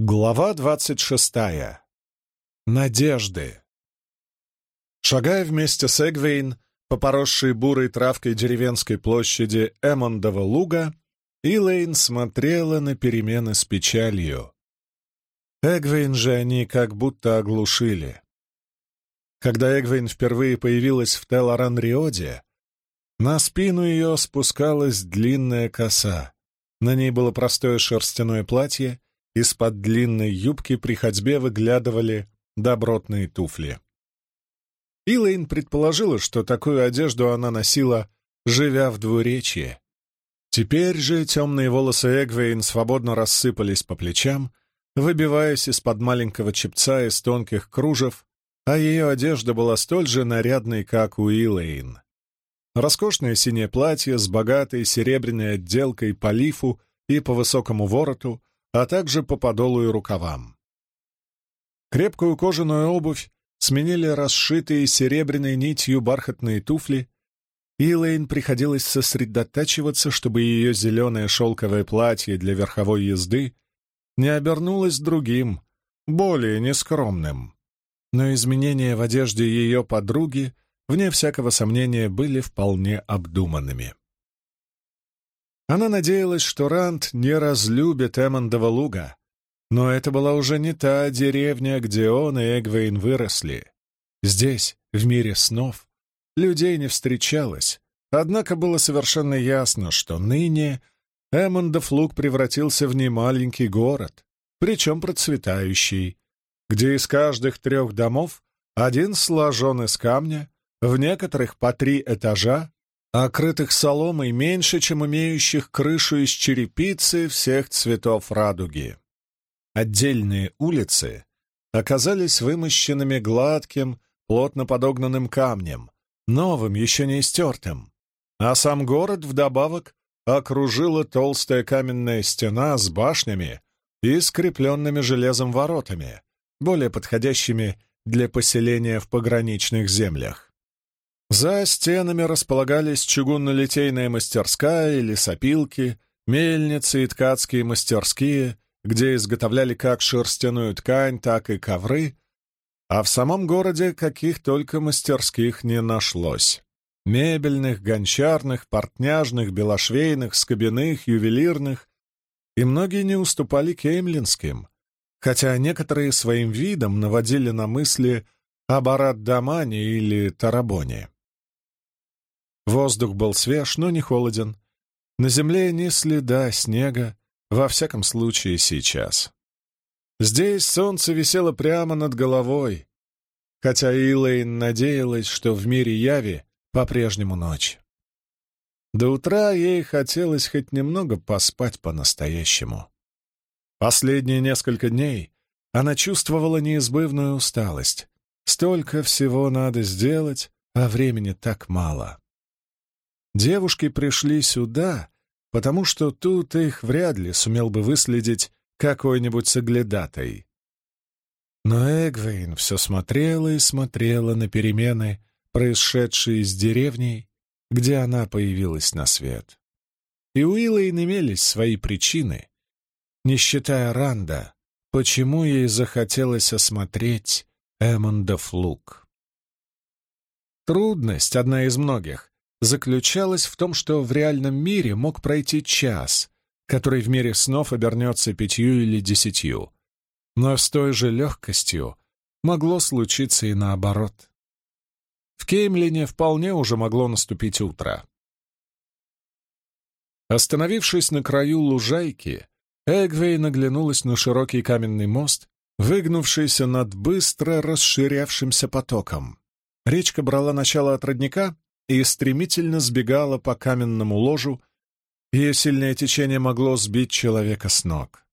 Глава двадцать шестая. Надежды. Шагая вместе с Эгвейн по поросшей бурой травкой деревенской площади Эммондова луга, Илэйн смотрела на перемены с печалью. Эгвейн же они как будто оглушили. Когда Эгвейн впервые появилась в Телоран-Риоде, на спину ее спускалась длинная коса. На ней было простое шерстяное платье — из-под длинной юбки при ходьбе выглядывали добротные туфли. Илэйн предположила, что такую одежду она носила, живя в двуречье. Теперь же темные волосы Эгвейн свободно рассыпались по плечам, выбиваясь из-под маленького чепца из тонких кружев, а ее одежда была столь же нарядной, как у Илэйн. Роскошное синее платье с богатой серебряной отделкой по лифу и по высокому вороту а также по подолу и рукавам. Крепкую кожаную обувь сменили расшитые серебряной нитью бархатные туфли, и Лейн приходилось сосредотачиваться, чтобы ее зеленое шелковое платье для верховой езды не обернулось другим, более нескромным. Но изменения в одежде ее подруги, вне всякого сомнения, были вполне обдуманными. Она надеялась, что Ранд не разлюбит Эммондова луга, но это была уже не та деревня, где он и Эгвейн выросли. Здесь, в мире снов, людей не встречалось, однако было совершенно ясно, что ныне Эммондов луг превратился в немаленький город, причем процветающий, где из каждых трех домов один сложен из камня, в некоторых по три этажа, окрытых соломой меньше, чем имеющих крышу из черепицы всех цветов радуги. Отдельные улицы оказались вымощенными гладким, плотно подогнанным камнем, новым, еще не истертым, а сам город вдобавок окружила толстая каменная стена с башнями и скрепленными железом воротами, более подходящими для поселения в пограничных землях. За стенами располагались чугунно-литейная мастерская лесопилки, мельницы и ткацкие мастерские, где изготовляли как шерстяную ткань, так и ковры, а в самом городе каких только мастерских не нашлось. Мебельных, гончарных, портняжных, белошвейных, скобяных, ювелирных, и многие не уступали кеймлинским, хотя некоторые своим видом наводили на мысли об Арат-Дамане или Тарабоне. Воздух был свеж, но не холоден. На земле ни следа снега, во всяком случае сейчас. Здесь солнце висело прямо над головой, хотя Илэйн надеялась, что в мире Яви по-прежнему ночь. До утра ей хотелось хоть немного поспать по-настоящему. Последние несколько дней она чувствовала неизбывную усталость. Столько всего надо сделать, а времени так мало. Девушки пришли сюда, потому что тут их вряд ли сумел бы выследить какой-нибудь соглядатой. Но Эгвейн все смотрела и смотрела на перемены, происшедшие с деревней, где она появилась на свет. И у Илэйн имелись свои причины, не считая Ранда, почему ей захотелось осмотреть Эммондов лук. Трудность, одна из многих, заключалась в том, что в реальном мире мог пройти час, который в мире снов обернется пятью или десятью. Но с той же легкостью могло случиться и наоборот. В Кеймлине вполне уже могло наступить утро. Остановившись на краю лужайки, Эгвей наглянулась на широкий каменный мост, выгнувшийся над быстро расширявшимся потоком. Речка брала начало от родника и стремительно сбегала по каменному ложу, ее сильное течение могло сбить человека с ног.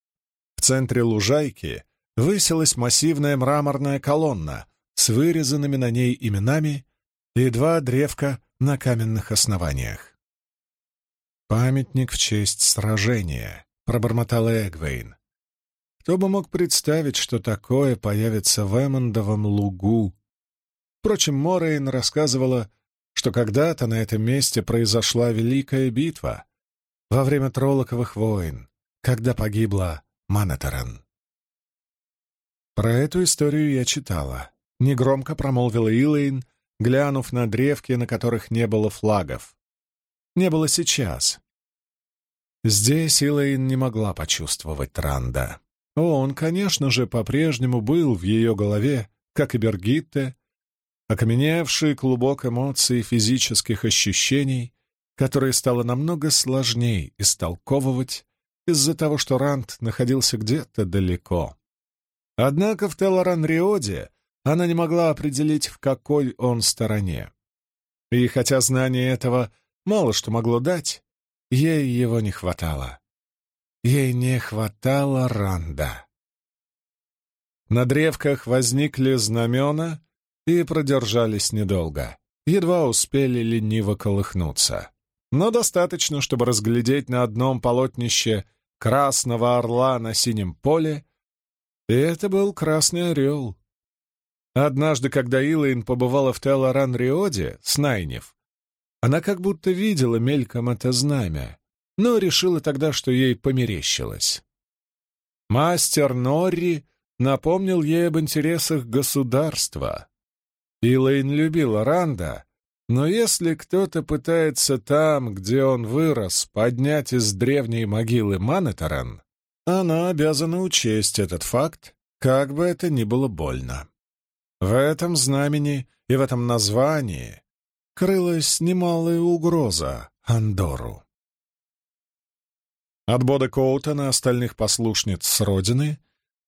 В центре лужайки высилась массивная мраморная колонна с вырезанными на ней именами и два древка на каменных основаниях. «Памятник в честь сражения», — пробормотала Эгвейн. Кто бы мог представить, что такое появится в Эммондовом лугу? Впрочем, Морейн рассказывала, что когда-то на этом месте произошла великая битва во время Троллоковых войн, когда погибла Манатаран. Про эту историю я читала. Негромко промолвила Илэйн, глянув на древки, на которых не было флагов. Не было сейчас. Здесь Илэйн не могла почувствовать Ранда. Он, конечно же, по-прежнему был в ее голове, как и Бергитте, окаменевший клубок эмоций и физических ощущений, которые стало намного сложнее истолковывать из-за того, что Ранд находился где-то далеко. Однако в Телоран-Риоде она не могла определить, в какой он стороне. И хотя знание этого мало что могло дать, ей его не хватало. Ей не хватало Ранда. На древках возникли знамена и продержались недолго. Едва успели лениво колыхнуться. Но достаточно, чтобы разглядеть на одном полотнище красного орла на синем поле, и это был красный орел. Однажды, когда Илайн побывала в Телоран-Риоде с Найнев, она как будто видела мельком это знамя, но решила тогда, что ей померещилось. Мастер Норри напомнил ей об интересах государства. Илайн любила Ранда, но если кто-то пытается там, где он вырос, поднять из древней могилы Манетаран, она обязана учесть этот факт, как бы это ни было больно. В этом знамени и в этом названии крылась немалая угроза Андору. От Бода Коутона остальных послушниц с родины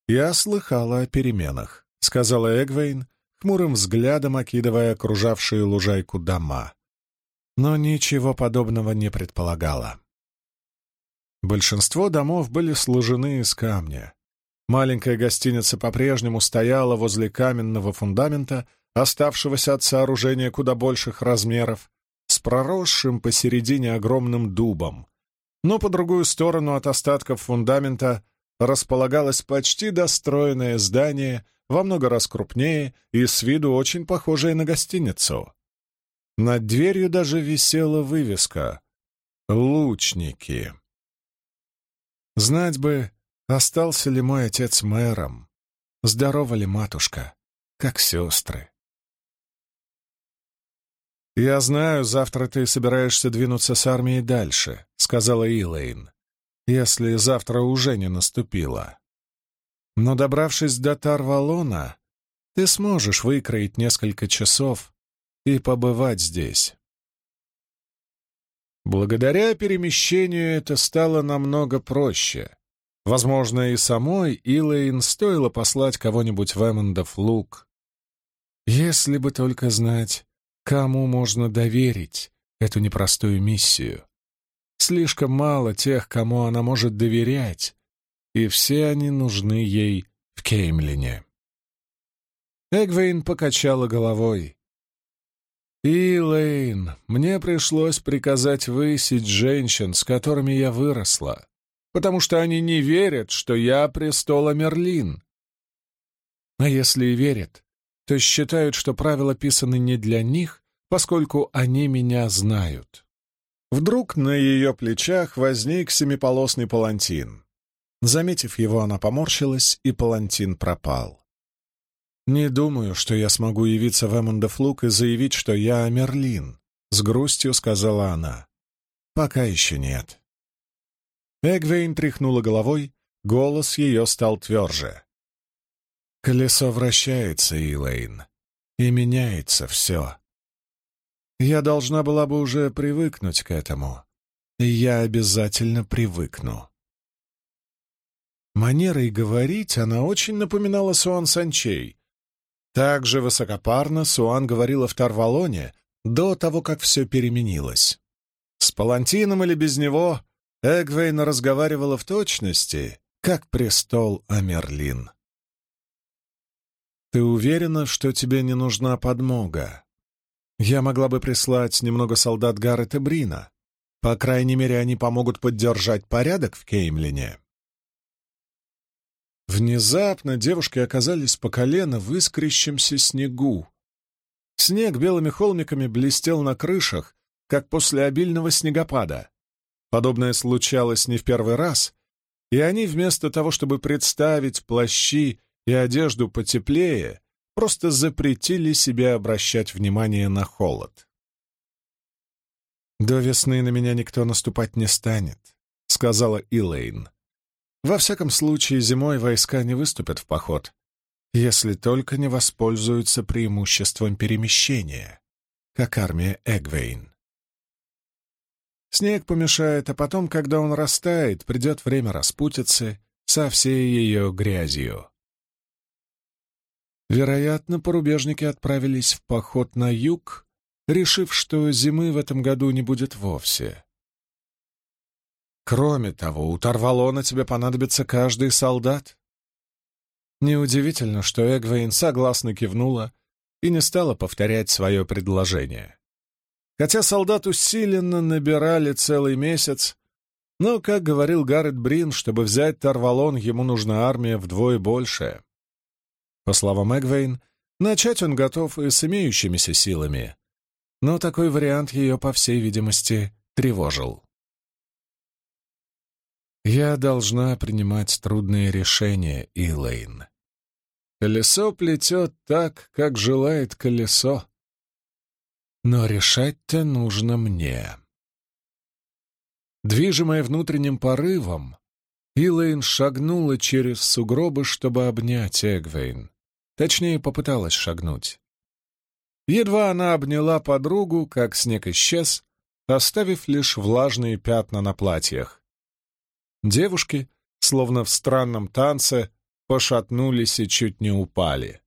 я слыхала о переменах, сказала Эгвейн, хмурым взглядом окидывая окружавшие лужайку дома. Но ничего подобного не предполагала. Большинство домов были сложены из камня. Маленькая гостиница по-прежнему стояла возле каменного фундамента, оставшегося от сооружения куда больших размеров, с проросшим посередине огромным дубом. Но по другую сторону от остатков фундамента располагалось почти достроенное здание — во много раз крупнее и с виду очень похожее на гостиницу. Над дверью даже висела вывеска «Лучники». Знать бы, остался ли мой отец мэром, здорова ли матушка, как сестры. «Я знаю, завтра ты собираешься двинуться с армией дальше», — сказала Илэйн, — «если завтра уже не наступило. Но добравшись до Тарвалона, ты сможешь выкроить несколько часов и побывать здесь. Благодаря перемещению это стало намного проще. Возможно, и самой Илэйн стоило послать кого-нибудь в Эммондов луг. Если бы только знать, кому можно доверить эту непростую миссию. Слишком мало тех, кому она может доверять, и все они нужны ей в Кеймлине. Эгвейн покачала головой. «Илэйн, мне пришлось приказать высить женщин, с которыми я выросла, потому что они не верят, что я престола Мерлин. А если и верят, то считают, что правила писаны не для них, поскольку они меня знают». Вдруг на ее плечах возник семиполосный палантин. Заметив его, она поморщилась, и палантин пропал. «Не думаю, что я смогу явиться в Эммондов и заявить, что я Мерлин», — с грустью сказала она. «Пока еще нет». Эгвейн тряхнула головой, голос ее стал тверже. «Колесо вращается, Илэйн, и меняется все. Я должна была бы уже привыкнуть к этому, и я обязательно привыкну». Манерой говорить она очень напоминала Суан Санчей. Также высокопарно Суан говорила в Тарвалоне до того, как все переменилось. С Палантином или без него Эгвейн разговаривала в точности, как престол Амерлин. «Ты уверена, что тебе не нужна подмога? Я могла бы прислать немного солдат Гаррета Брина. По крайней мере, они помогут поддержать порядок в Кеймлине». Внезапно девушки оказались по колено в искрящемся снегу. Снег белыми холмиками блестел на крышах, как после обильного снегопада. Подобное случалось не в первый раз, и они вместо того, чтобы представить плащи и одежду потеплее просто запретили себе обращать внимание на холод. «До весны на меня никто наступать не станет», — сказала Илэйн. «Во всяком случае, зимой войска не выступят в поход, если только не воспользуются преимуществом перемещения, как армия Эгвейн. Снег помешает, а потом, когда он растает, придет время распутиться со всей ее грязью. Вероятно, порубежники отправились в поход на юг, решив, что зимы в этом году не будет вовсе. Кроме того, у Тарвалона тебе понадобится каждый солдат. Неудивительно, что Эгвейн согласно кивнула и не стала повторять свое предложение. Хотя солдат усиленно набирали целый месяц, но, как говорил Гаррет Брин, чтобы взять Тарвалон, ему нужна армия вдвое большая. По словам Эгвейн, начать он готов и с имеющимися силами, но такой вариант ее, по всей видимости, тревожил. «Я должна принимать трудные решения, Илэйн. Колесо плетет так, как желает колесо. Но решать-то нужно мне». Движимая внутренним порывом, Илэйн шагнула через сугробы, чтобы обнять Эгвейн. Точнее, попыталась шагнуть. Едва она обняла подругу, как снег исчез, оставив лишь влажные пятна на платьях. Девушки, словно в странном танце, пошатнулись и чуть не упали.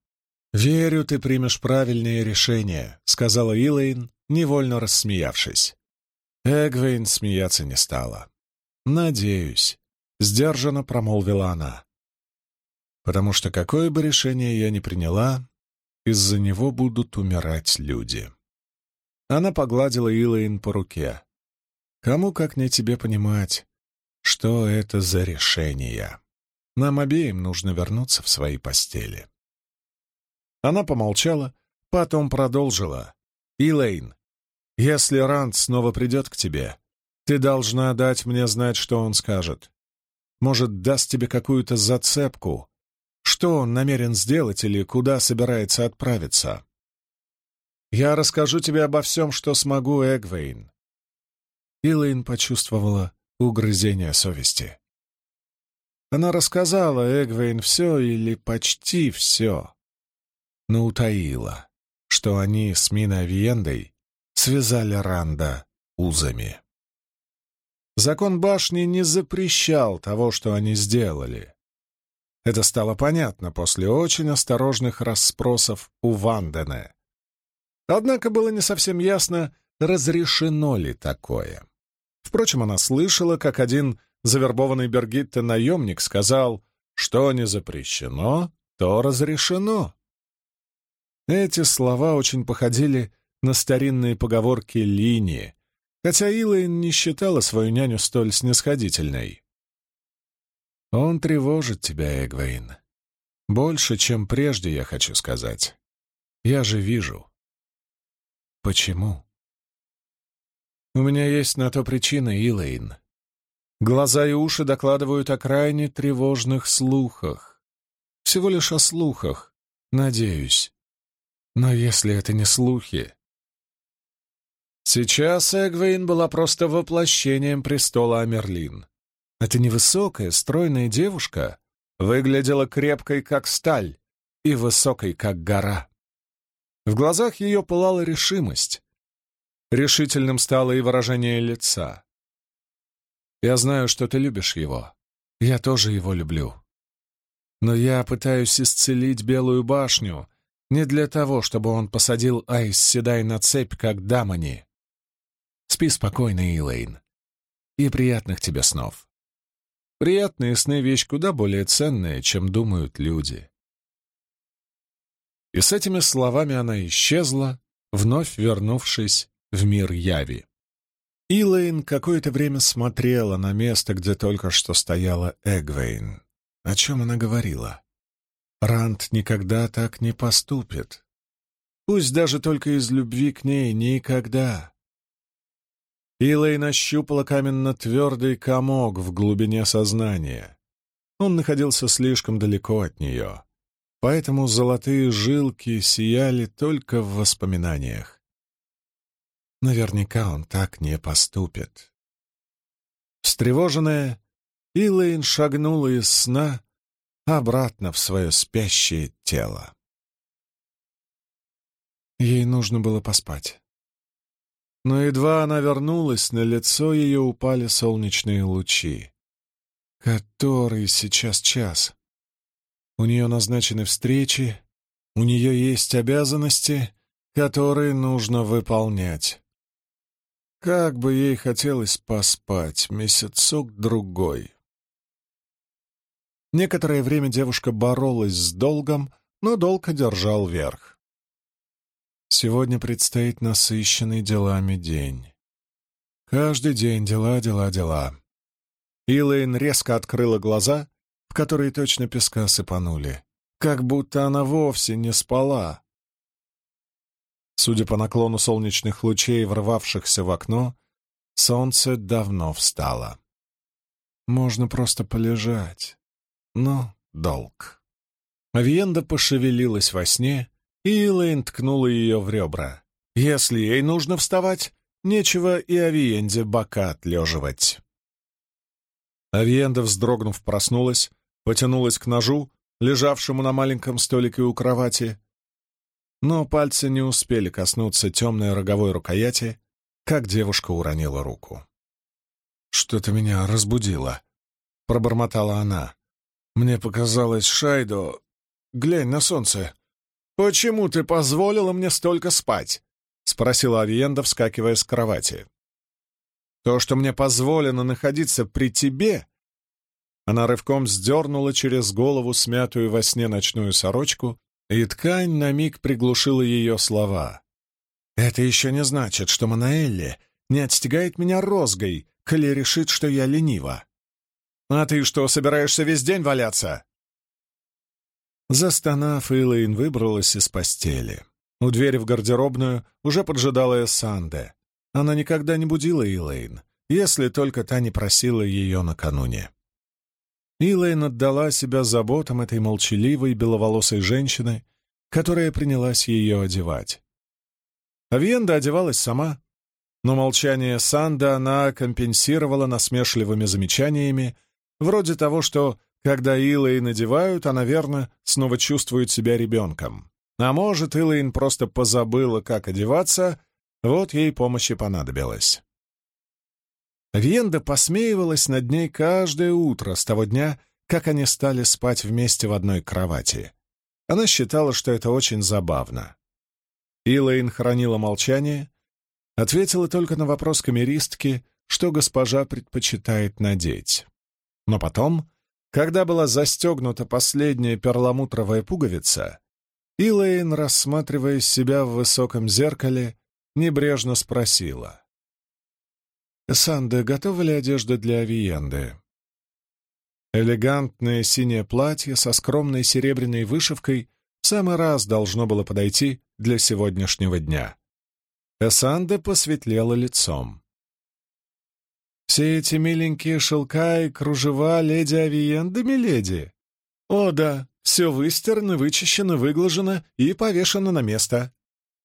«Верю, ты примешь правильное решение», — сказала Илэйн, невольно рассмеявшись. Эгвейн смеяться не стала. «Надеюсь», — сдержанно промолвила она потому что какое бы решение я ни приняла, из-за него будут умирать люди. Она погладила Илэйн по руке. Кому, как не тебе, понимать, что это за решение? Нам обеим нужно вернуться в свои постели. Она помолчала, потом продолжила. «Илэйн, если Ранд снова придет к тебе, ты должна дать мне знать, что он скажет. Может, даст тебе какую-то зацепку, что он намерен сделать или куда собирается отправиться? Я расскажу тебе обо всем, что смогу, Эгвейн. Илэйн почувствовала угрызение совести. Она рассказала Эгвейн все или почти все, но утаила, что они с Миной Авиендой связали Ранда узами. Закон башни не запрещал того, что они сделали. Это стало понятно после очень осторожных расспросов у Вандене. Однако было не совсем ясно, разрешено ли такое. Впрочем, она слышала, как один завербованный Бергитте наемник сказал, что не запрещено, то разрешено. Эти слова очень походили на старинные поговорки линии, хотя Илайн не считала свою няню столь снисходительной. Он тревожит тебя, Эгвейн. Больше, чем прежде, я хочу сказать. Я же вижу. Почему? У меня есть на то причина, Илэйн. Глаза и уши докладывают о крайне тревожных слухах. Всего лишь о слухах, надеюсь. Но если это не слухи... Сейчас Эгвейн была просто воплощением престола Амерлин. Эта невысокая, стройная девушка выглядела крепкой, как сталь, и высокой, как гора. В глазах ее пылала решимость. Решительным стало и выражение лица. «Я знаю, что ты любишь его. Я тоже его люблю. Но я пытаюсь исцелить Белую башню не для того, чтобы он посадил Айс Седай на цепь, как Дамани. Спи спокойно, Илэйн, и приятных тебе снов». Приятные сны — вещь куда более ценная, чем думают люди. И с этими словами она исчезла, вновь вернувшись в мир Яви. Илэйн какое-то время смотрела на место, где только что стояла Эгвейн. О чем она говорила? Ранд никогда так не поступит. Пусть даже только из любви к ней никогда. Илэй нащупала каменно-твердый комок в глубине сознания. Он находился слишком далеко от нее. поэтому золотые жилки сияли только в воспоминаниях. Наверняка он так не поступит. Встревоженная, Илэйн шагнула из сна обратно в свое спящее тело. Ей нужно было поспать. Но едва она вернулась, на лицо ее упали солнечные лучи. Который сейчас час? У нее назначены встречи, у нее есть обязанности, которые нужно выполнять. Как бы ей хотелось поспать месяцок-другой. Некоторое время девушка боролась с долгом, но долг одержал верх. Сегодня предстоит насыщенный делами день. Каждый день дела, дела, дела. Илэйн резко открыла глаза, в которые точно песка сыпанули, как будто она вовсе не спала. Судя по наклону солнечных лучей, врывавшихся в окно, солнце давно встало. Можно просто полежать, но долг. Авиенда пошевелилась во сне, и Элэйн ткнула ее в ребра. Если ей нужно вставать, нечего и Авиенде бока отлеживать. Авиенда, вздрогнув, проснулась, потянулась к ножу, лежавшему на маленьком столике у кровати, но пальцы не успели коснуться темной роговой рукояти, как девушка уронила руку. «Что-то меня разбудило», — пробормотала она. «Мне показалось, Шайдо... Глянь на солнце. «Почему ты позволила мне столько спать?» — спросила Авиенда, вскакивая с кровати. «То, что мне позволено находиться при тебе...» Она рывком сдернула через голову смятую во сне ночную сорочку, и ткань на миг приглушила ее слова. «Это еще не значит, что Манаэлли не отстегает меня розгой, коли решит, что я ленива. А ты что, собираешься весь день валяться?» Застонав, Илэйн выбралась из постели. У двери в гардеробную уже поджидала Эссанде. Она никогда не будила Илэйн, если только та не просила ее накануне. Илэйн отдала себя заботам этой молчаливой беловолосой женщины, которая принялась ее одевать. Авиенда одевалась сама, но молчание Санда она компенсировала насмешливыми замечаниями, вроде того, что когда Илэйн надевают, она, верно, снова чувствует себя ребенком. А может, Илэйн просто позабыла, как одеваться, вот ей помощи понадобилось. Венда посмеивалась над ней каждое утро с того дня, как они стали спать вместе в одной кровати. Она считала, что это очень забавно. Илэйн хранила молчание, ответила только на вопрос камеристки, что госпожа предпочитает надеть. Но потом когда была застегнута последняя перламутровая пуговица, Илэйн, рассматривая себя в высоком зеркале, небрежно спросила. «Санде, готова ли одежда для авиенды?» Элегантное синее платье со скромной серебряной вышивкой в самый раз должно было подойти для сегодняшнего дня. Эсанде посветлела лицом. Все эти миленькие шелка и кружева леди Авиенды, миледи. О да, все выстирано, вычищено, выглажено и повешено на место.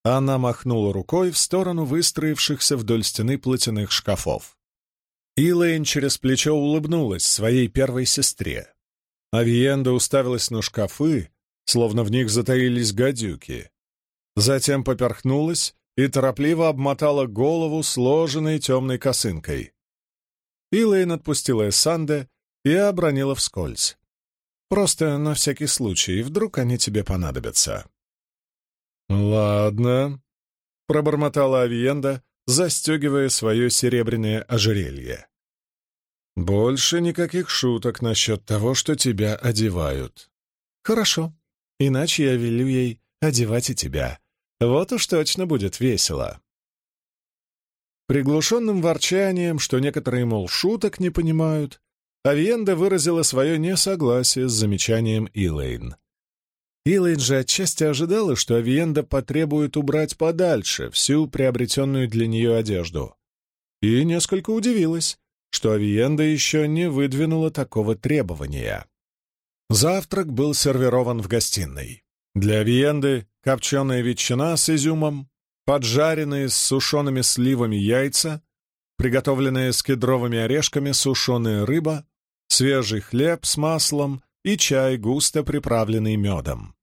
Она махнула рукой в сторону выстроившихся вдоль стены платяных шкафов. Илэйн через плечо улыбнулась своей первой сестре. Авиенда уставилась на шкафы, словно в них затаились гадюки. Затем поперхнулась и торопливо обмотала голову сложенной темной косынкой. Илэйн отпустила Эссанде и обронила вскользь. «Просто на всякий случай, вдруг они тебе понадобятся». «Ладно», — пробормотала Авиенда, застегивая свое серебряное ожерелье. «Больше никаких шуток насчет того, что тебя одевают». «Хорошо, иначе я велю ей одевать и тебя. Вот уж точно будет весело». Приглушенным ворчанием, что некоторые, мол, шуток не понимают, Авиенда выразила свое несогласие с замечанием Илэйн. Илэйн же отчасти ожидала, что Авиенда потребует убрать подальше всю приобретенную для нее одежду. И несколько удивилась, что Авиенда еще не выдвинула такого требования. Завтрак был сервирован в гостиной. Для Виенды копченая ветчина с изюмом, поджаренные с сушеными сливами яйца, приготовленные с кедровыми орешками сушеная рыба, свежий хлеб с маслом и чай, густо приправленный медом.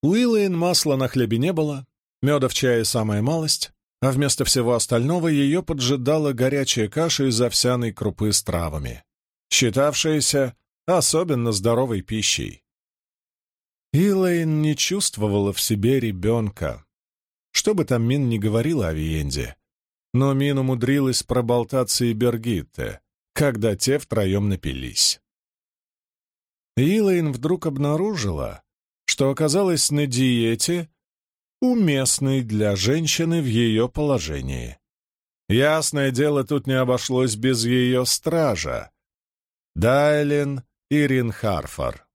У Уиллейн масла на хлебе не было, меда в чае самая малость, а вместо всего остального ее поджидала горячая каша из овсяной крупы с травами, считавшаяся особенно здоровой пищей. Илэйн не чувствовала в себе ребенка. Что бы там Мин ни говорила о Виенде, но Мин умудрилась проболтаться и Бергитте, когда те втроем напились. Илэйн вдруг обнаружила, что оказалась на диете, уместной для женщины в ее положении. Ясное дело, тут не обошлось без ее стража. Дайлин Ирин Харфор.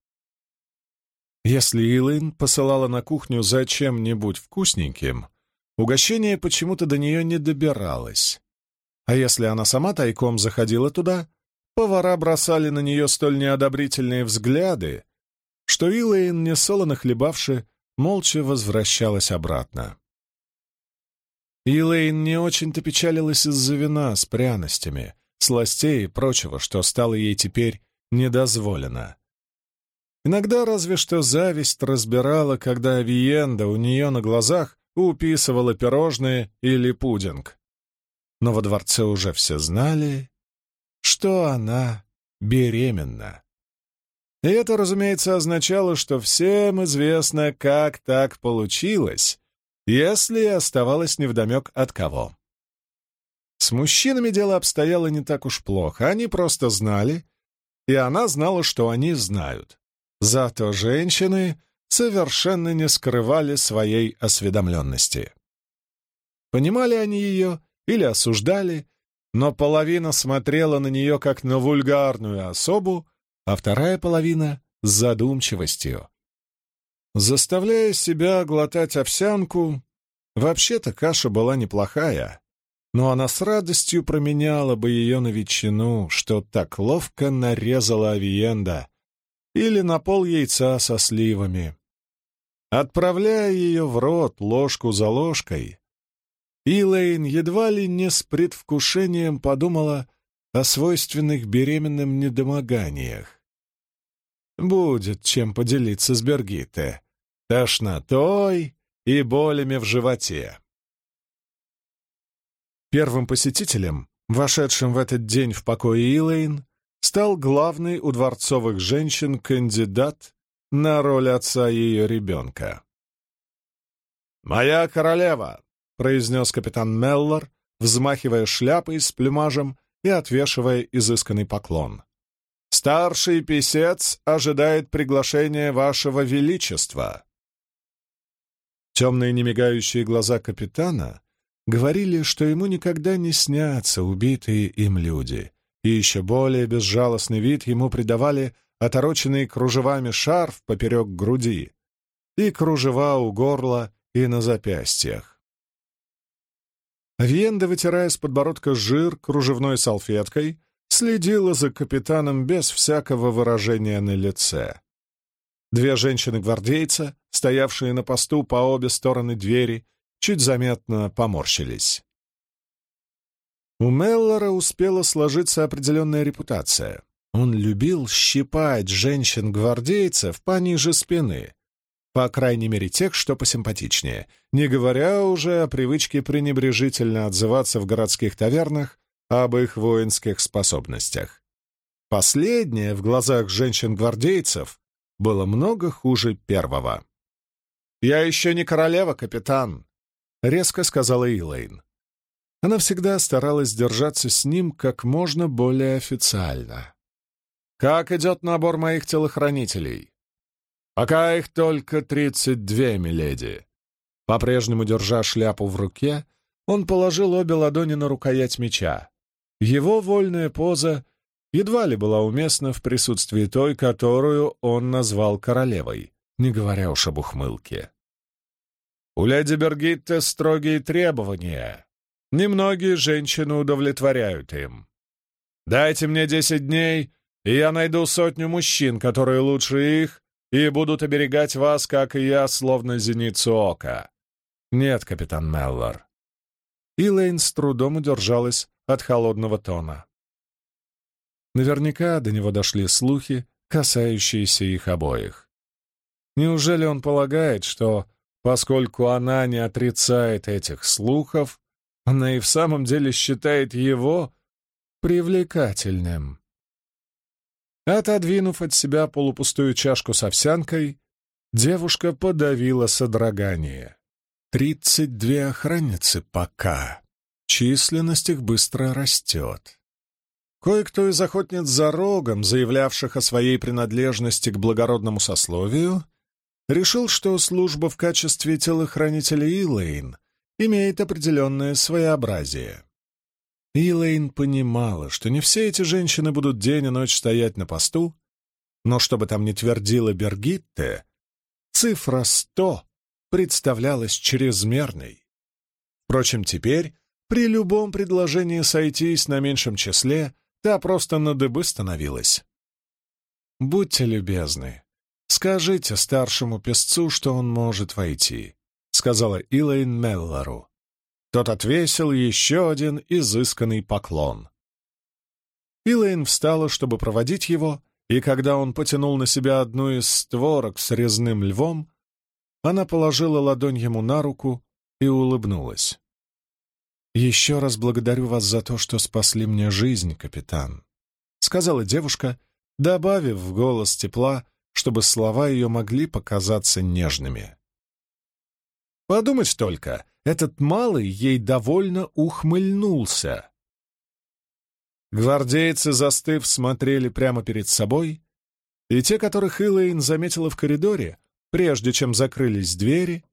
Если Илайн посылала на кухню за чем-нибудь вкусненьким, угощение почему-то до нее не добиралось. А если она сама тайком заходила туда, повара бросали на нее столь неодобрительные взгляды, что Илайн, несолоно хлебавши, молча возвращалась обратно. Илэйн не очень-то печалилась из-за вина с пряностями, сластей и прочего, что стало ей теперь недозволено. Иногда разве что зависть разбирала, когда Авиенда у нее на глазах уписывала пирожные или пудинг. Но во дворце уже все знали, что она беременна. И это, разумеется, означало, что всем известно, как так получилось, если оставалось невдомек от кого. С мужчинами дело обстояло не так уж плохо, они просто знали, и она знала, что они знают. Зато женщины совершенно не скрывали своей осведомленности. Понимали они ее или осуждали, но половина смотрела на нее как на вульгарную особу, а вторая половина — с задумчивостью. Заставляя себя глотать овсянку, вообще-то каша была неплохая, но она с радостью променяла бы ее на ветчину, что так ловко нарезала авиенда, или на пол яйца со сливами. Отправляя ее в рот ложку за ложкой, Илэйн едва ли не с предвкушением подумала о свойственных беременным недомоганиях. Будет чем поделиться с Бергите, тошнотой и болями в животе. Первым посетителем, вошедшим в этот день в покое Илэйн, стал главный у дворцовых женщин кандидат на роль отца ее ребенка. «Моя королева!» — произнес капитан Меллор, взмахивая шляпой с плюмажем и отвешивая изысканный поклон. «Старший писец ожидает приглашения вашего величества!» Темные немигающие глаза капитана Говорили, что ему никогда не снятся убитые им люди, и еще более безжалостный вид ему придавали отороченный кружевами шарф поперек груди и кружева у горла и на запястьях. Авиенда, вытирая с подбородка жир кружевной салфеткой, следила за капитаном без всякого выражения на лице. Две женщины-гвардейца, стоявшие на посту по обе стороны двери, чуть заметно поморщились. У Меллора успела сложиться определенная репутация. Он любил щипать женщин-гвардейцев пониже спины, по крайней мере тех, что посимпатичнее, не говоря уже о привычке пренебрежительно отзываться в городских тавернах об их воинских способностях. Последнее в глазах женщин-гвардейцев было много хуже первого. «Я еще не королева, капитан», — резко сказала Илэйн. Она всегда старалась держаться с ним как можно более официально. «Как идет набор моих телохранителей?» «Пока их только тридцать две, миледи». По-прежнему держа шляпу в руке, он положил обе ладони на рукоять меча. Его вольная поза едва ли была уместна в присутствии той, которую он назвал королевой, не говоря уж об ухмылке. У леди Бергитте строгие требования. Немногие женщины удовлетворяют им. Дайте мне десять дней, и я найду сотню мужчин, которые лучше их, и будут оберегать вас, как и я, словно зеницу ока. Нет, капитан Меллор. Илэйн с трудом удержалась от холодного тона. Наверняка до него дошли слухи, касающиеся их обоих. Неужели он полагает, что, поскольку она не отрицает этих слухов, она и в самом деле считает его привлекательным? Отодвинув от себя полупустую чашку с овсянкой, девушка подавила содрогание. Тридцать две охранницы пока. Численность их быстро растет. Кое-кто из охотниц за рогом, заявлявших о своей принадлежности к благородному сословию, решил, что служба в качестве телохранителя Илэйн имеет определенное своеобразие. Илэйн понимала, что не все эти женщины будут день и ночь стоять на посту, но чтобы там не твердила Бергитте, цифра сто представлялась чрезмерной. Впрочем, теперь, при любом предложении сойтись на меньшем числе, Та просто на дыбы становилась. «Будьте любезны, скажите старшему песцу, что он может войти», — сказала Илэйн Меллору. Тот отвесил еще один изысканный поклон. Илэйн встала, чтобы проводить его, и когда он потянул на себя одну из створок с резным львом, она положила ладонь ему на руку и улыбнулась. «Еще раз благодарю вас за то, что спасли мне жизнь, капитан», — сказала девушка, добавив в голос тепла, чтобы слова ее могли показаться нежными. Подумать только, этот малый ей довольно ухмыльнулся. Гвардейцы, застыв, смотрели прямо перед собой, и те, которых Илэйн заметила в коридоре, прежде чем закрылись двери,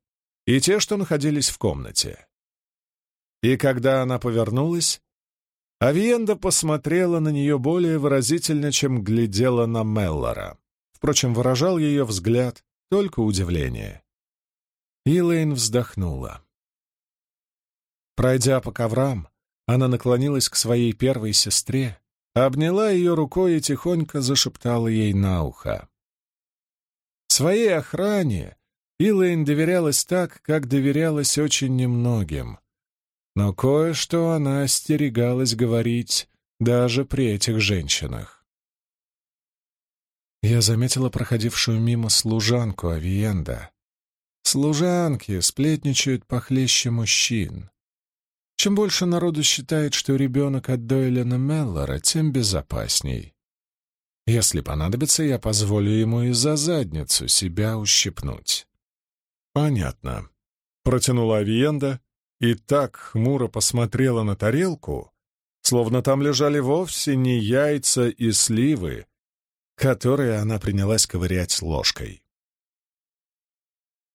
и те, что находились в комнате. И когда она повернулась, Авиенда посмотрела на нее более выразительно, чем глядела на Меллора. Впрочем, выражал ее взгляд только удивление. Илэйн вздохнула. Пройдя по коврам, она наклонилась к своей первой сестре, обняла ее рукой и тихонько зашептала ей на ухо. Своей охране Илэйн доверялась так, как доверялась очень немногим, но кое-что она остерегалась говорить даже при этих женщинах. Я заметила проходившую мимо служанку Авиенда. Служанки сплетничают похлеще мужчин. Чем больше народу считает, что ребенок от Дойлена Меллора, тем безопасней. Если понадобится, я позволю ему и за задницу себя ущипнуть. «Понятно», — протянула Авиенда, и так хмуро посмотрела на тарелку, словно там лежали вовсе не яйца и сливы, которые она принялась ковырять ложкой.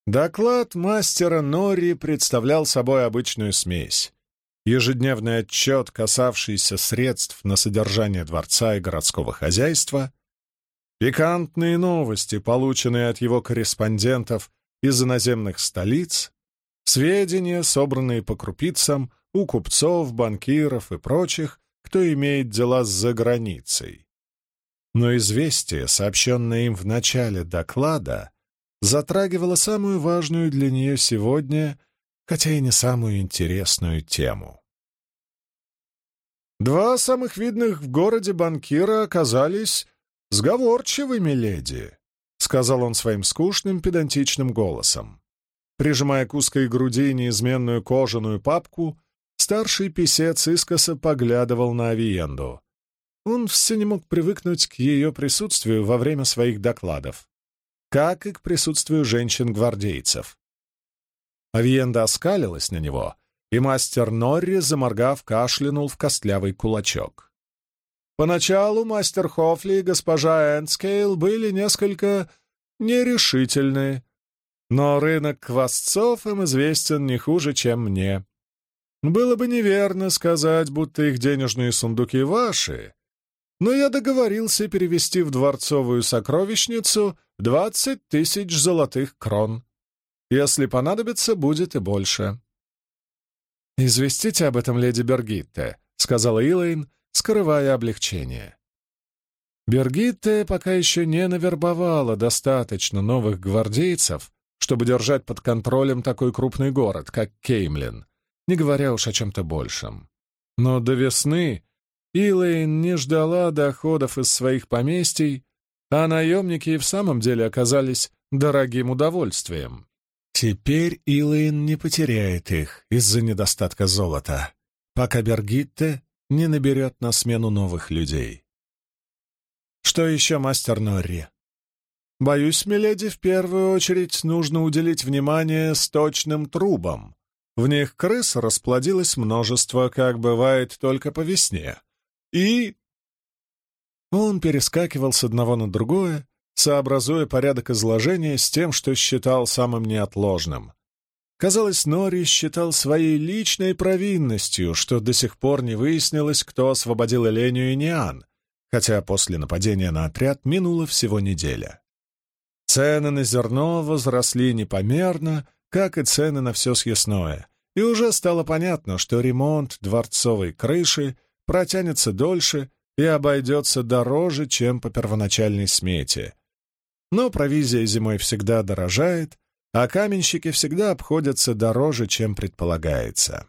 Доклад мастера Нори представлял собой обычную смесь. Ежедневный отчет, касавшийся средств на содержание дворца и городского хозяйства, пикантные новости, полученные от его корреспондентов из иноземных столиц, Сведения, собранные по крупицам у купцов, банкиров и прочих, кто имеет дела с заграницей. Но известие, сообщенное им в начале доклада, затрагивало самую важную для нее сегодня, хотя и не самую интересную тему. Два самых видных в городе банкира оказались сговорчивыми леди, — сказал он своим скучным педантичным голосом. Прижимая к узкой груди неизменную кожаную папку, старший писец искоса поглядывал на Авиенду. Он все не мог привыкнуть к ее присутствию во время своих докладов, как и к присутствию женщин-гвардейцев. Авиенда оскалилась на него, и мастер Норри, заморгав, кашлянул в костлявый кулачок. Поначалу мастер Хофли и госпожа Энскейл были несколько нерешительны, но рынок квасцов им известен не хуже, чем мне. Было бы неверно сказать, будто их денежные сундуки ваши, но я договорился перевести в дворцовую сокровищницу двадцать тысяч золотых крон. Если понадобится, будет и больше. «Известите об этом леди Бергитте», — сказала Илэйн, скрывая облегчение. Бергитте пока еще не навербовала достаточно новых гвардейцев, чтобы держать под контролем такой крупный город, как Кеймлин, не говоря уж о чем-то большем. Но до весны Илэйн не ждала доходов из своих поместий, а наемники и в самом деле оказались дорогим удовольствием. Теперь Илэйн не потеряет их из-за недостатка золота, пока Бергитте не наберет на смену новых людей. Что еще, мастер Норри? Боюсь, миледи, в первую очередь нужно уделить внимание сточным трубам. В них крыс расплодилось множество, как бывает только по весне. И... Он перескакивал с одного на другое, сообразуя порядок изложения с тем, что считал самым неотложным. Казалось, Нори считал своей личной провинностью, что до сих пор не выяснилось, кто освободил Эленю и Ниан, хотя после нападения на отряд минула всего неделя. Цены на зерно возросли непомерно, как и цены на все съестное, и уже стало понятно, что ремонт дворцовой крыши протянется дольше и обойдется дороже, чем по первоначальной смете. Но провизия зимой всегда дорожает, а каменщики всегда обходятся дороже, чем предполагается.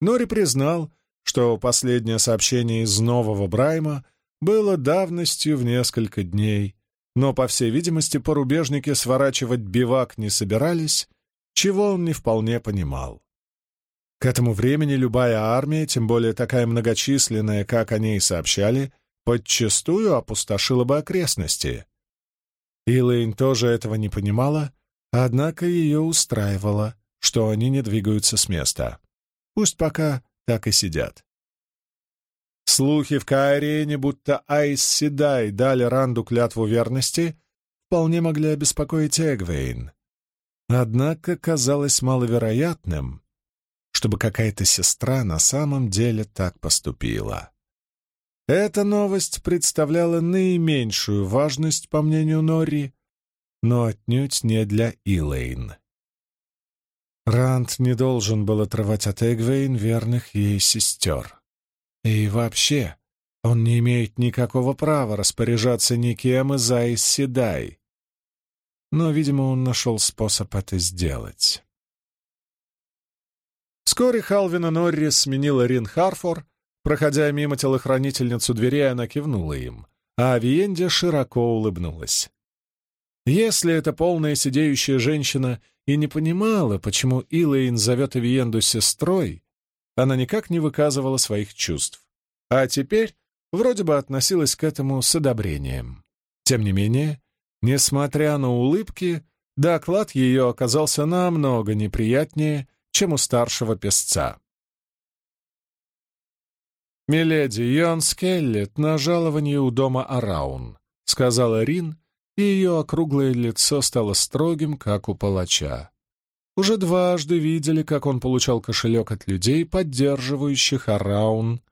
Нори признал, что последнее сообщение из Нового Брайма было давностью в несколько дней, но, по всей видимости, порубежники сворачивать бивак не собирались, чего он не вполне понимал. К этому времени любая армия, тем более такая многочисленная, как о ней сообщали, подчастую опустошила бы окрестности. Илэйн тоже этого не понимала, однако ее устраивало, что они не двигаются с места. Пусть пока так и сидят. Слухи в Каирене, будто Айс Седай дали Ранду клятву верности, вполне могли обеспокоить Эгвейн. Однако казалось маловероятным, чтобы какая-то сестра на самом деле так поступила. Эта новость представляла наименьшую важность, по мнению Нори, но отнюдь не для Илэйн. Ранд не должен был отрывать от Эгвейн верных ей сестер. И вообще, он не имеет никакого права распоряжаться никем из Айс Седай. Но, видимо, он нашел способ это сделать. Вскоре Халвина Норрис сменила Рин Харфор. Проходя мимо телохранительницу дверей, она кивнула им, а Авиенде широко улыбнулась. Если эта полная сидеющая женщина и не понимала, почему Илэйн зовет Авиенду сестрой, она никак не выказывала своих чувств. А теперь вроде бы относилась к этому с одобрением. Тем не менее, несмотря на улыбки, доклад ее оказался намного неприятнее, чем у старшего песца. «Миледи, Йон Скеллет на жалование у дома Араун», — сказала Рин, и ее округлое лицо стало строгим, как у палача уже дважды видели, как он получал кошелек от людей, поддерживающих Араун.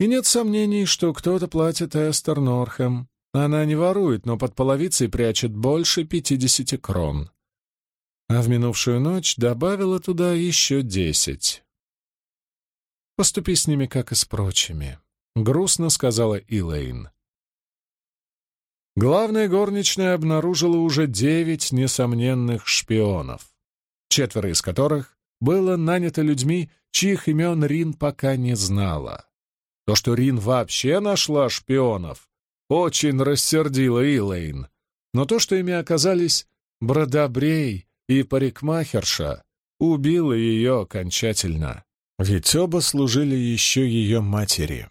И нет сомнений, что кто-то платит Эстер Норхэм. Она не ворует, но под половицей прячет больше пятидесяти крон. А в минувшую ночь добавила туда еще десять. «Поступи с ними, как и с прочими», — грустно сказала Илэйн. Главная горничная обнаружила уже девять несомненных шпионов четверо из которых было нанято людьми, чьих имен Рин пока не знала. То, что Рин вообще нашла шпионов, очень рассердило Илэйн, но то, что ими оказались Бродобрей и парикмахерша, убило ее окончательно. Ведь оба служили еще ее матери.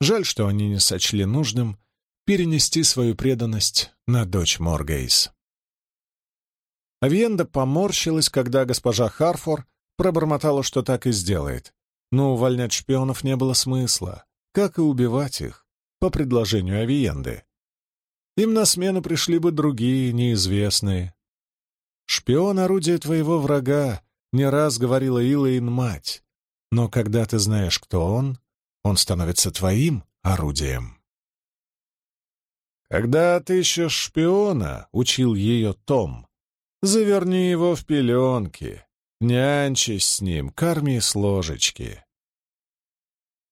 Жаль, что они не сочли нужным перенести свою преданность на дочь Моргейс. Авиенда поморщилась, когда госпожа Харфор пробормотала, что так и сделает. Но увольнять шпионов не было смысла, как и убивать их, по предложению Авиенды. Им на смену пришли бы другие, неизвестные. «Шпион — орудие твоего врага», — не раз говорила Илэйн мать. «Но когда ты знаешь, кто он, он становится твоим орудием». «Когда ты ищешь шпиона», — учил ее Том, Заверни его в пеленки, нянчись с ним, корми с ложечки.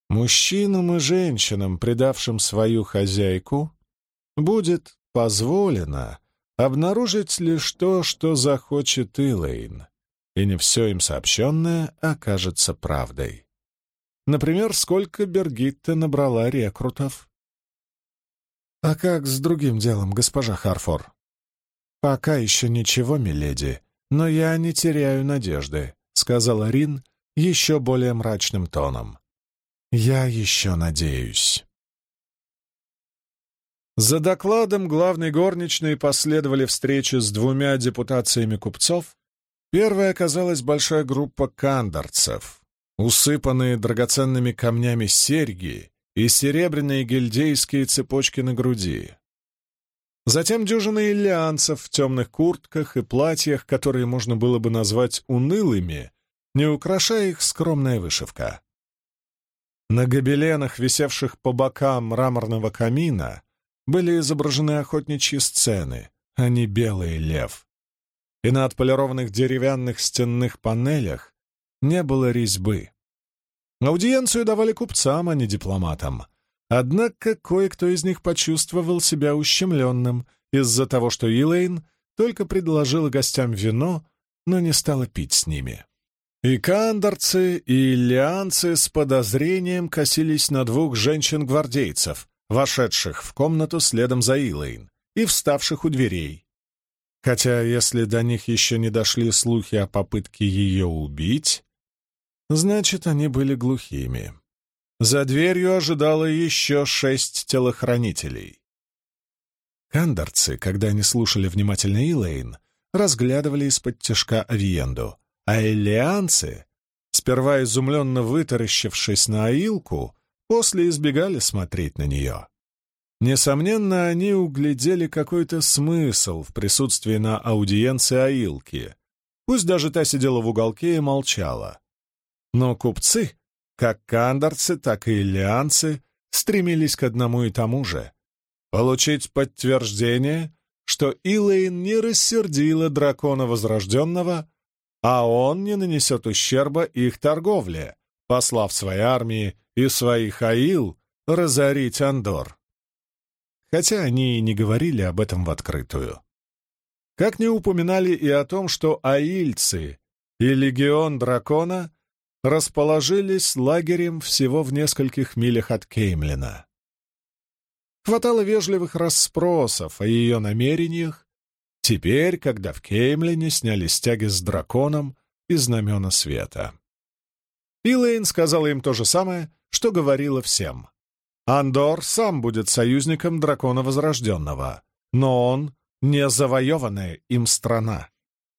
Мужчинам и женщинам, предавшим свою хозяйку, будет позволено обнаружить лишь то, что захочет Илэйн, и не все им сообщенное окажется правдой. Например, сколько Бергитта набрала рекрутов. «А как с другим делом, госпожа Харфор?» «Пока еще ничего, миледи, но я не теряю надежды», — сказала Рин еще более мрачным тоном. «Я еще надеюсь». За докладом главной горничной последовали встречи с двумя депутациями купцов. Первой оказалась большая группа кандорцев, усыпанные драгоценными камнями серьги и серебряные гильдейские цепочки на груди. Затем дюжина иллианцев в темных куртках и платьях, которые можно было бы назвать унылыми, не украшая их скромная вышивка. На гобеленах, висевших по бокам мраморного камина, были изображены охотничьи сцены, а не белый лев. И на отполированных деревянных стенных панелях не было резьбы. Аудиенцию давали купцам, а не дипломатам. Однако кое-кто из них почувствовал себя ущемленным из-за того, что Илэйн только предложила гостям вино, но не стала пить с ними. И кандорцы, и иллианцы с подозрением косились на двух женщин-гвардейцев, вошедших в комнату следом за Илэйн и вставших у дверей. Хотя, если до них еще не дошли слухи о попытке ее убить, значит, они были глухими. За дверью ожидало еще шесть телохранителей. Кандорцы, когда они слушали внимательно Илэйн, разглядывали из-под тяжка Авиенду, а эллианцы, сперва изумленно вытаращившись на Аилку, после избегали смотреть на нее. Несомненно, они углядели какой-то смысл в присутствии на аудиенции Аилки, пусть даже та сидела в уголке и молчала. Но купцы, как кандорцы, так и иллианцы, стремились к одному и тому же — получить подтверждение, что Илэйн не рассердила дракона Возрожденного, а он не нанесет ущерба их торговле, послав свои армии и своих аил разорить Андор. Хотя они и не говорили об этом в открытую. Как не упоминали и о том, что аильцы и легион дракона расположились лагерем всего в нескольких милях от Кеймлина. Хватало вежливых расспросов о ее намерениях, теперь, когда в Кеймлине сняли стяги с драконом и знамена света. Илэйн сказала им то же самое, что говорила всем. Андор сам будет союзником дракона Возрожденного, но он — не завоеванная им страна.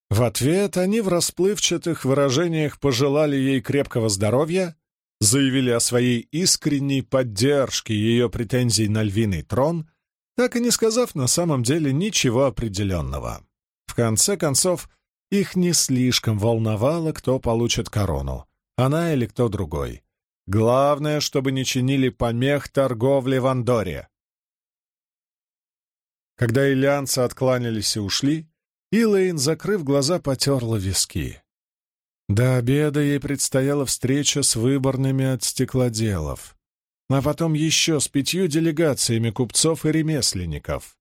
В ответ они в расплывчатых выражениях пожелали ей крепкого здоровья, заявили о своей искренней поддержке ее претензий на львиный трон, так и не сказав на самом деле ничего определенного. В конце концов, их не слишком волновало, кто получит корону, она или кто другой. Главное, чтобы не чинили помех торговли в Андоре. Когда ильянцы откланялись и ушли, Илэйн, закрыв глаза, потерла виски. До обеда ей предстояла встреча с выборными от стеклоделов, а потом еще с пятью делегациями купцов и ремесленников.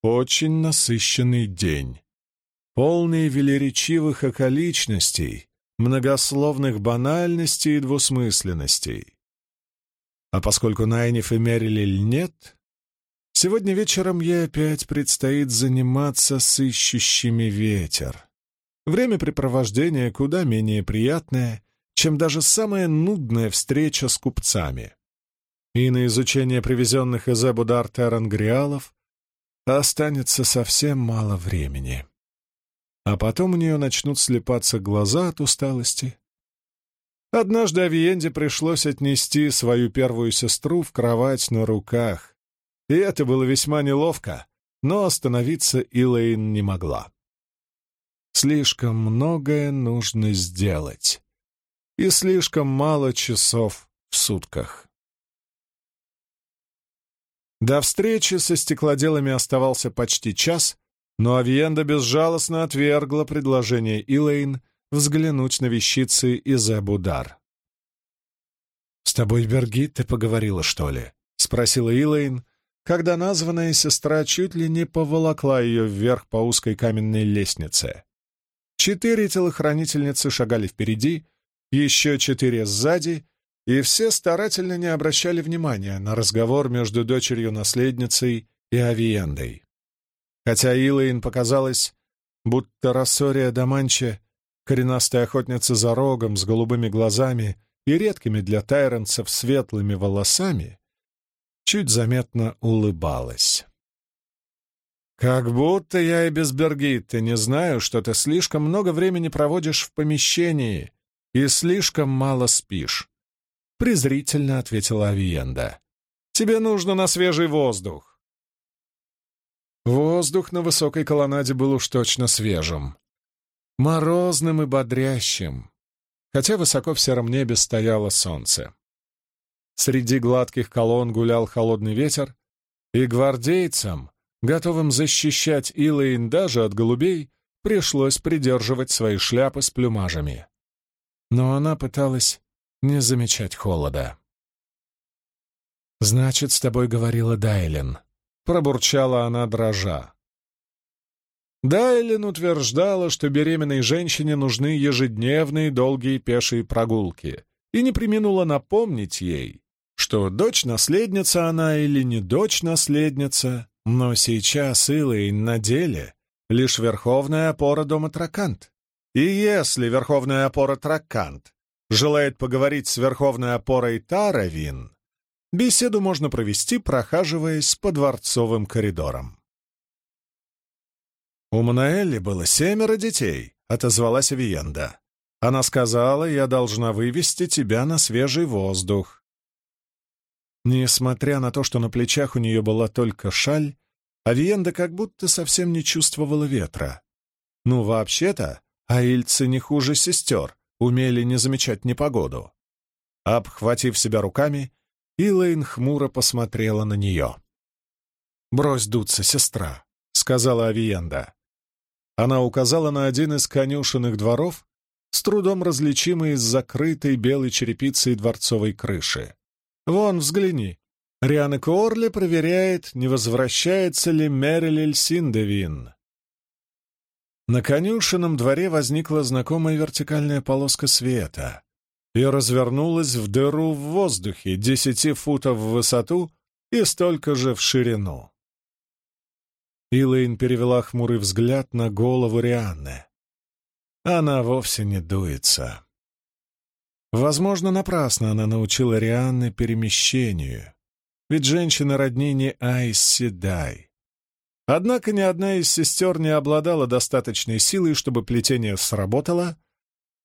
Очень насыщенный день, полный велеречивых околичностей, многословных банальностей и двусмысленностей. А поскольку Найниф и Мерилель нет, сегодня вечером ей опять предстоит заниматься с ищущими ветер. Времяпрепровождение куда менее приятное, чем даже самая нудная встреча с купцами. И на изучение привезенных из Эбудар Терангриалов останется совсем мало времени а потом у нее начнут слепаться глаза от усталости. Однажды Авиенде пришлось отнести свою первую сестру в кровать на руках, и это было весьма неловко, но остановиться Илэйн не могла. Слишком многое нужно сделать, и слишком мало часов в сутках. До встречи со стеклоделами оставался почти час, но Авиенда безжалостно отвергла предложение Илэйн взглянуть на вещицы из Эбудар. «С тобой, Бергит, ты поговорила, что ли?» — спросила Илэйн, когда названная сестра чуть ли не поволокла ее вверх по узкой каменной лестнице. Четыре телохранительницы шагали впереди, еще четыре сзади, и все старательно не обращали внимания на разговор между дочерью-наследницей и Авиендой. Хотя Илэйн показалось, будто Рассория Даманче, коренастая охотница за рогом с голубыми глазами и редкими для тайронцев светлыми волосами, чуть заметно улыбалась. «Как будто я и без Бергитты не знаю, что ты слишком много времени проводишь в помещении и слишком мало спишь», — презрительно ответила Авиенда. «Тебе нужно на свежий воздух». Воздух на высокой колоннаде был уж точно свежим, морозным и бодрящим, хотя высоко в сером небе стояло солнце. Среди гладких колонн гулял холодный ветер, и гвардейцам готовым защищать Илэйн даже от голубей, пришлось придерживать свои шляпы с плюмажами. Но она пыталась не замечать холода. «Значит, с тобой говорила Дайлен», — пробурчала она дрожа. Дайлен утверждала, что беременной женщине нужны ежедневные долгие пешие прогулки, и не приминула напомнить ей, что дочь-наследница она или не дочь-наследница, но сейчас Илэйн на деле лишь верховная опора дома Тракант. И если верховная опора Тракант желает поговорить с верховной опорой Таравин, беседу можно провести, прохаживаясь по дворцовым коридорам. «У Манаэлли было семеро детей», — отозвалась Авиенда. «Она сказала, я должна вывести тебя на свежий воздух. Несмотря на то, что на плечах у нее была только шаль, Авиенда как будто совсем не чувствовала ветра. Ну, вообще-то, аильцы не хуже сестер, умели не замечать непогоду. Обхватив себя руками, Илэйн хмуро посмотрела на нее. «Брось дуться, сестра», — сказала Авиенда. Она указала на один из конюшенных дворов, с трудом различимый из закрытой белой черепицей дворцовой крыши. Вон, взгляни. Риана Корли проверяет, не возвращается ли Мерилель Синдевин. На конюшенном дворе возникла знакомая вертикальная полоска света и развернулась в дыру в воздухе десяти футов в высоту и столько же в ширину. Илэйн перевела хмурый взгляд на голову Рианны. Она вовсе не дуется. Возможно, напрасно она научила Рианны перемещению, ведь женщина родни не Айс Седай. Однако ни одна из сестер не обладала достаточной силой, чтобы плетение сработало,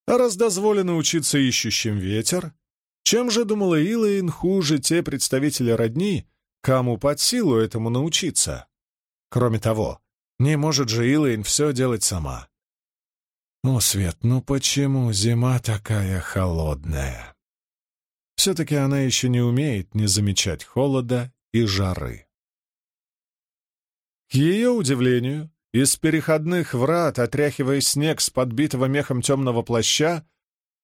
а раз дозволено учиться ищущим ветер, чем же, думала Илэйн, хуже те представители родни, кому под силу этому научиться? Кроме того, не может же Илэйн все делать сама. «О, Свет, ну почему зима такая холодная?» Все-таки она еще не умеет не замечать холода и жары. К ее удивлению, из переходных врат, отряхивая снег с подбитого мехом темного плаща,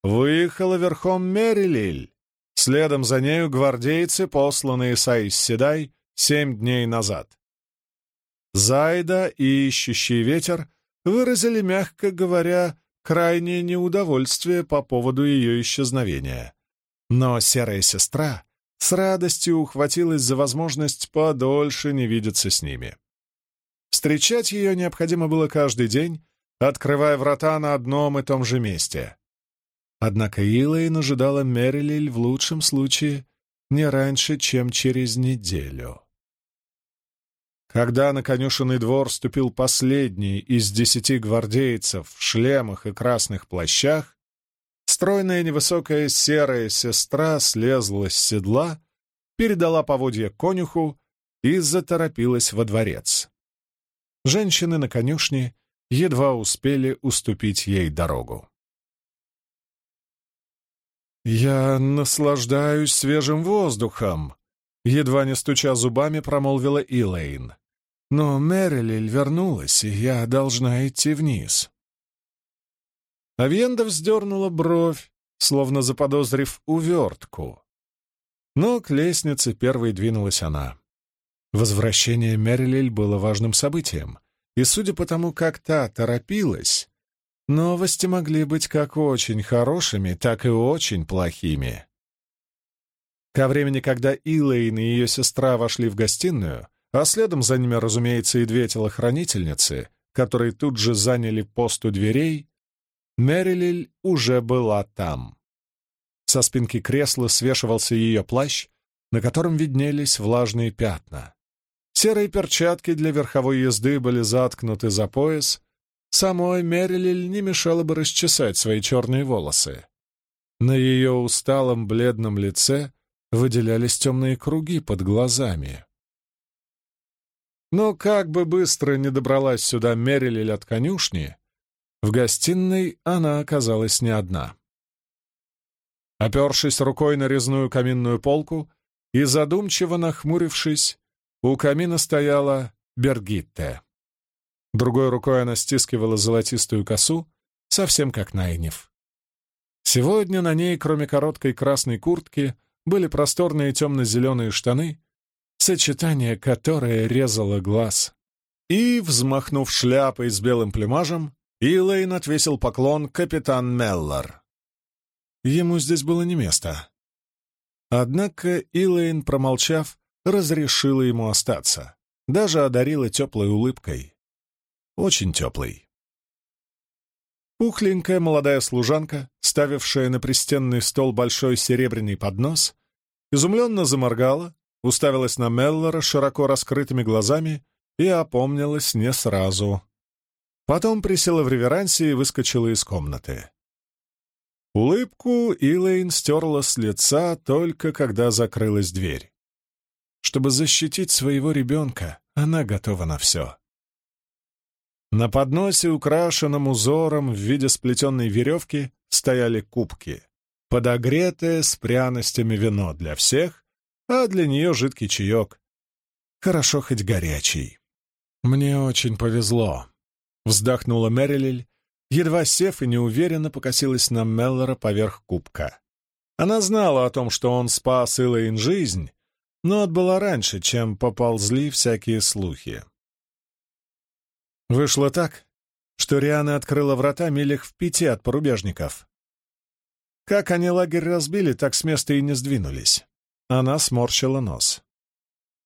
выехала верхом Мерилиль. Следом за нею гвардейцы, посланные Саис Седай семь дней назад. Зайда и ищущий ветер выразили, мягко говоря, крайнее неудовольствие по поводу ее исчезновения. Но серая сестра с радостью ухватилась за возможность подольше не видеться с ними. Встречать ее необходимо было каждый день, открывая врата на одном и том же месте. Однако Илэйн ожидала Мерилиль в лучшем случае не раньше, чем через неделю. Когда на конюшенный двор ступил последний из десяти гвардейцев в шлемах и красных плащах, стройная невысокая серая сестра слезла с седла, передала поводья конюху и заторопилась во дворец. Женщины на конюшне едва успели уступить ей дорогу. «Я наслаждаюсь свежим воздухом», — едва не стуча зубами, промолвила Илэйн. Но Мэрилиль вернулась, и я должна идти вниз. Авьенда вздернула бровь, словно заподозрив увертку. Но к лестнице первой двинулась она. Возвращение Мерлиль было важным событием, и, судя по тому, как та торопилась, новости могли быть как очень хорошими, так и очень плохими. Ко времени, когда Илэйн и ее сестра вошли в гостиную, а следом за ними, разумеется, и две телохранительницы, которые тут же заняли пост у дверей, Мэрилиль уже была там. Со спинки кресла свешивался ее плащ, на котором виднелись влажные пятна. Серые перчатки для верховой езды были заткнуты за пояс. Самой Мерилиль не мешало бы расчесать свои черные волосы. На ее усталом бледном лице выделялись темные круги под глазами. Но как бы быстро не добралась сюда Мерилиль от конюшни, в гостиной она оказалась не одна. Опершись рукой на резную каминную полку и задумчиво нахмурившись, у камина стояла Бергитте. Другой рукой она стискивала золотистую косу, совсем как Найнев. Сегодня на ней, кроме короткой красной куртки, были просторные темно-зеленые штаны, сочетание которое резало глаз. И, взмахнув шляпой с белым плюмажем, Илэйн отвесил поклон капитан Меллар. Ему здесь было не место. Однако Илэйн, промолчав, разрешила ему остаться, даже одарила теплой улыбкой. Очень теплой. Пухленькая молодая служанка, ставившая на пристенный стол большой серебряный поднос, изумленно заморгала, уставилась на Меллора широко раскрытыми глазами и опомнилась не сразу. Потом присела в реверансе и выскочила из комнаты. Улыбку Илэйн стерла с лица только когда закрылась дверь. Чтобы защитить своего ребенка, она готова на все. На подносе, украшенном узором в виде сплетенной веревки, стояли кубки, подогретое с пряностями вино для всех, а для нее жидкий чаек. Хорошо хоть горячий. «Мне очень повезло», — вздохнула Мэрилиль, едва сев и неуверенно покосилась на Меллора поверх кубка. Она знала о том, что он спас Илэйн жизнь, но отбыла раньше, чем поползли всякие слухи. Вышло так, что Риана открыла врата милях в пяти от порубежников. Как они лагерь разбили, так с места и не сдвинулись. Она сморщила нос.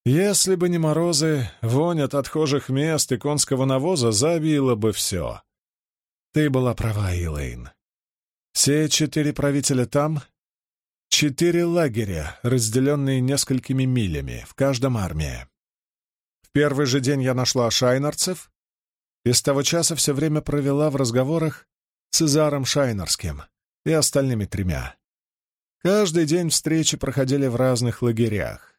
Если бы не морозы, вонь от отхожих мест и конского навоза забила бы все. Ты была права, Илэйн. Все четыре правителя там, Четыре лагеря, разделенные несколькими милями, в каждом армия. В первый же день я нашла шайнарцев и с того часа все время провела в разговорах с Изаром Шайнарским и остальными тремя. Каждый день встречи проходили в разных лагерях.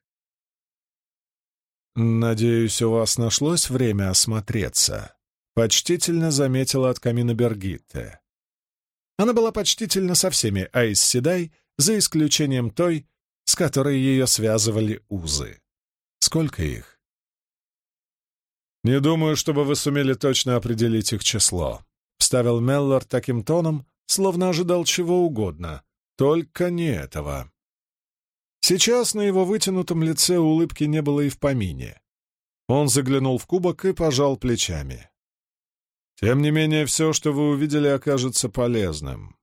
«Надеюсь, у вас нашлось время осмотреться», — почтительно заметила от камина Бергитте. Она была почтительна со всеми Айс Седай за исключением той, с которой ее связывали узы. Сколько их? «Не думаю, чтобы вы сумели точно определить их число», — вставил Меллор таким тоном, словно ожидал чего угодно, только не этого. Сейчас на его вытянутом лице улыбки не было и в помине. Он заглянул в кубок и пожал плечами. «Тем не менее, все, что вы увидели, окажется полезным.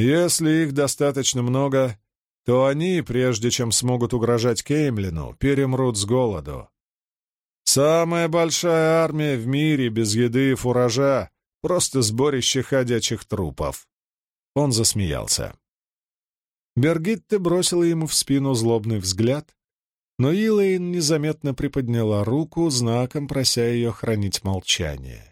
Если их достаточно много, то они, прежде чем смогут угрожать Кеймлину, перемрут с голоду. Самая большая армия в мире без еды и фуража — просто сборище ходячих трупов. Он засмеялся. Бергитте бросила ему в спину злобный взгляд, но Илэйн незаметно приподняла руку, знаком прося ее хранить молчание.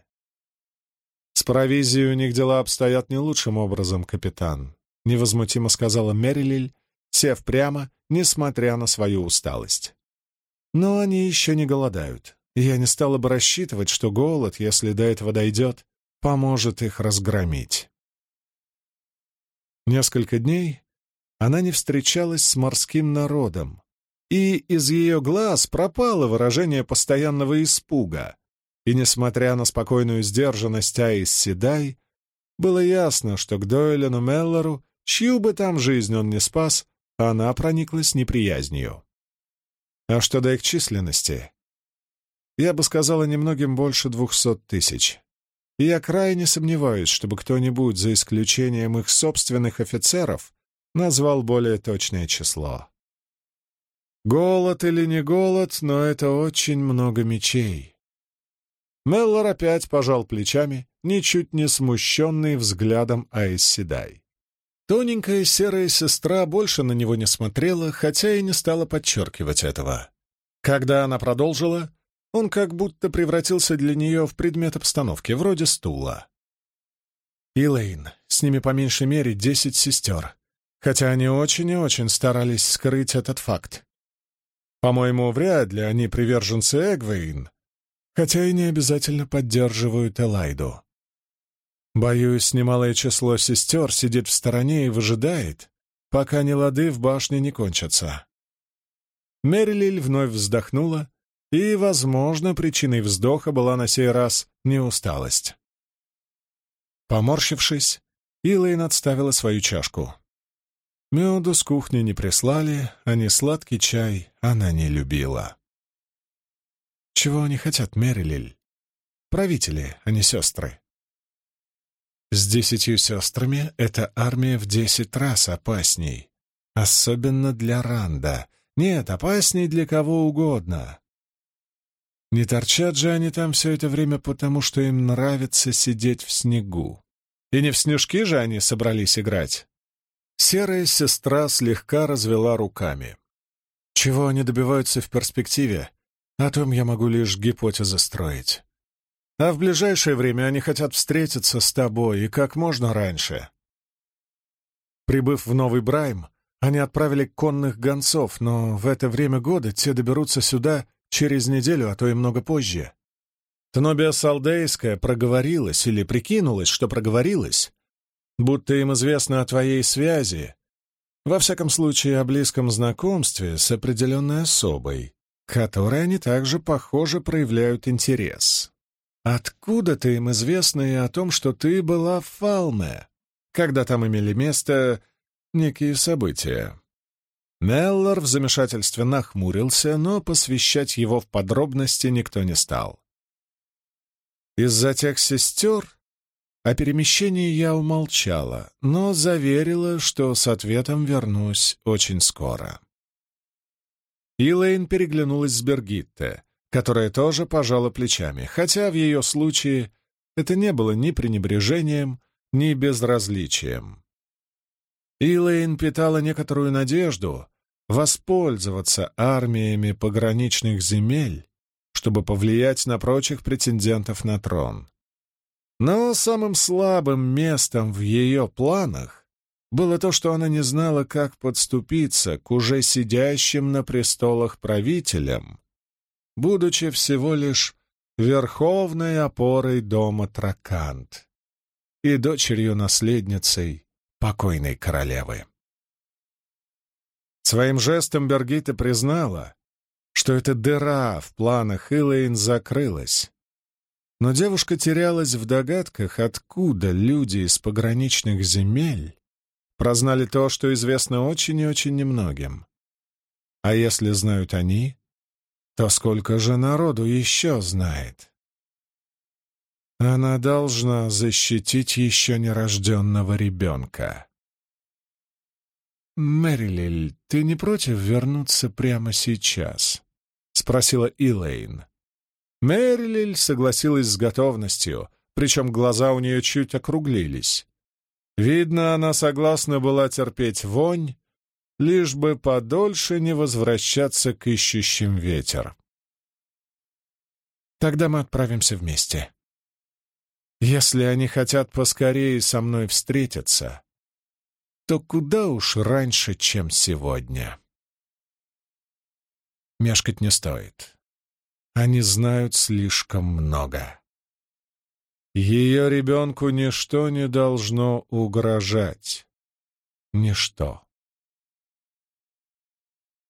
«С провизией у них дела обстоят не лучшим образом, капитан», — невозмутимо сказала Мерилиль, сев прямо, несмотря на свою усталость. «Но они еще не голодают, и я не стала бы рассчитывать, что голод, если до этого дойдет, поможет их разгромить». Несколько дней она не встречалась с морским народом, и из ее глаз пропало выражение постоянного испуга, и, несмотря на спокойную сдержанность Аис Седай, было ясно, что к Дойлену Меллору, чью бы там жизнь он не спас, она прониклась неприязнью. А что до их численности, я бы сказала, немногим больше двухсот тысяч. И я крайне сомневаюсь, чтобы кто-нибудь, за исключением их собственных офицеров, назвал более точное число. Голод или не голод, но это очень много мечей. Меллор опять пожал плечами, ничуть не смущенный взглядом Айсседай. Тоненькая серая сестра больше на него не смотрела, хотя и не стала подчеркивать этого. Когда она продолжила, он как будто превратился для нее в предмет обстановки, вроде стула. Илэйн, с ними по меньшей мере десять сестер, хотя они очень и очень старались скрыть этот факт. По-моему, вряд ли они приверженцы Эгвейн, хотя и не обязательно поддерживают Элайду. Боюсь, немалое число сестер сидит в стороне и выжидает, пока нелады в башне не кончатся. Мерилиль вновь вздохнула, и, возможно, причиной вздоха была на сей раз не усталость. Поморщившись, Илэйн отставила свою чашку. Меду с кухни не прислали, а не сладкий чай она не любила. Чего они хотят, Мерилиль? Правители, а не сестры. С десятью сестрами эта армия в десять раз опасней. Особенно для Ранда. Нет, опасней для кого угодно. Не торчат же они там все это время потому, что им нравится сидеть в снегу. И не в снежки же они собрались играть. Серая сестра слегка развела руками. Чего они добиваются в перспективе, о том я могу лишь гипотезы строить. А в ближайшее время они хотят встретиться с тобой и как можно раньше. Прибыв в Новый Брайм, они отправили конных гонцов, но в это время года те доберутся сюда через неделю, а то и много позже. Тнобия Салдейская проговорилась или прикинулась, что проговорилась, будто им известно о твоей связи, во всяком случае о близком знакомстве с определенной особой, которой они также, похоже, проявляют интерес. Откуда-то им известно и о том, что ты была в Фалме, когда там имели место некие события. Меллор в замешательстве нахмурился, но посвящать его в подробности никто не стал. Из-за тех сестер о перемещении я умолчала, но заверила, что с ответом вернусь очень скоро. Илэйн переглянулась с Бергитте, которая тоже пожала плечами, хотя в ее случае это не было ни пренебрежением, ни безразличием. Илэйн питала некоторую надежду воспользоваться армиями пограничных земель, чтобы повлиять на прочих претендентов на трон. Но самым слабым местом в ее планах было то, что она не знала, как подступиться к уже сидящим на престолах правителям, будучи всего лишь верховной опорой дома Тракант и дочерью-наследницей покойной королевы. Своим жестом Бергита признала, что эта дыра в планах Илэйн закрылась, но девушка терялась в догадках, откуда люди из пограничных земель прознали то, что известно очень и очень немногим. А если знают они, то сколько же народу еще знает? Она должна защитить еще нерожденного ребенка. «Мэрилиль, ты не против вернуться прямо сейчас?» — спросила Илэйн. Мэрилиль согласилась с готовностью, причем глаза у нее чуть округлились. Видно, она согласна была терпеть вонь, лишь бы подольше не возвращаться к ищущим ветер. Тогда мы отправимся вместе. Если они хотят поскорее со мной встретиться, то куда уж раньше, чем сегодня. Мешкать не стоит. Они знают слишком много. Ее ребенку ничто не должно угрожать. Ничто.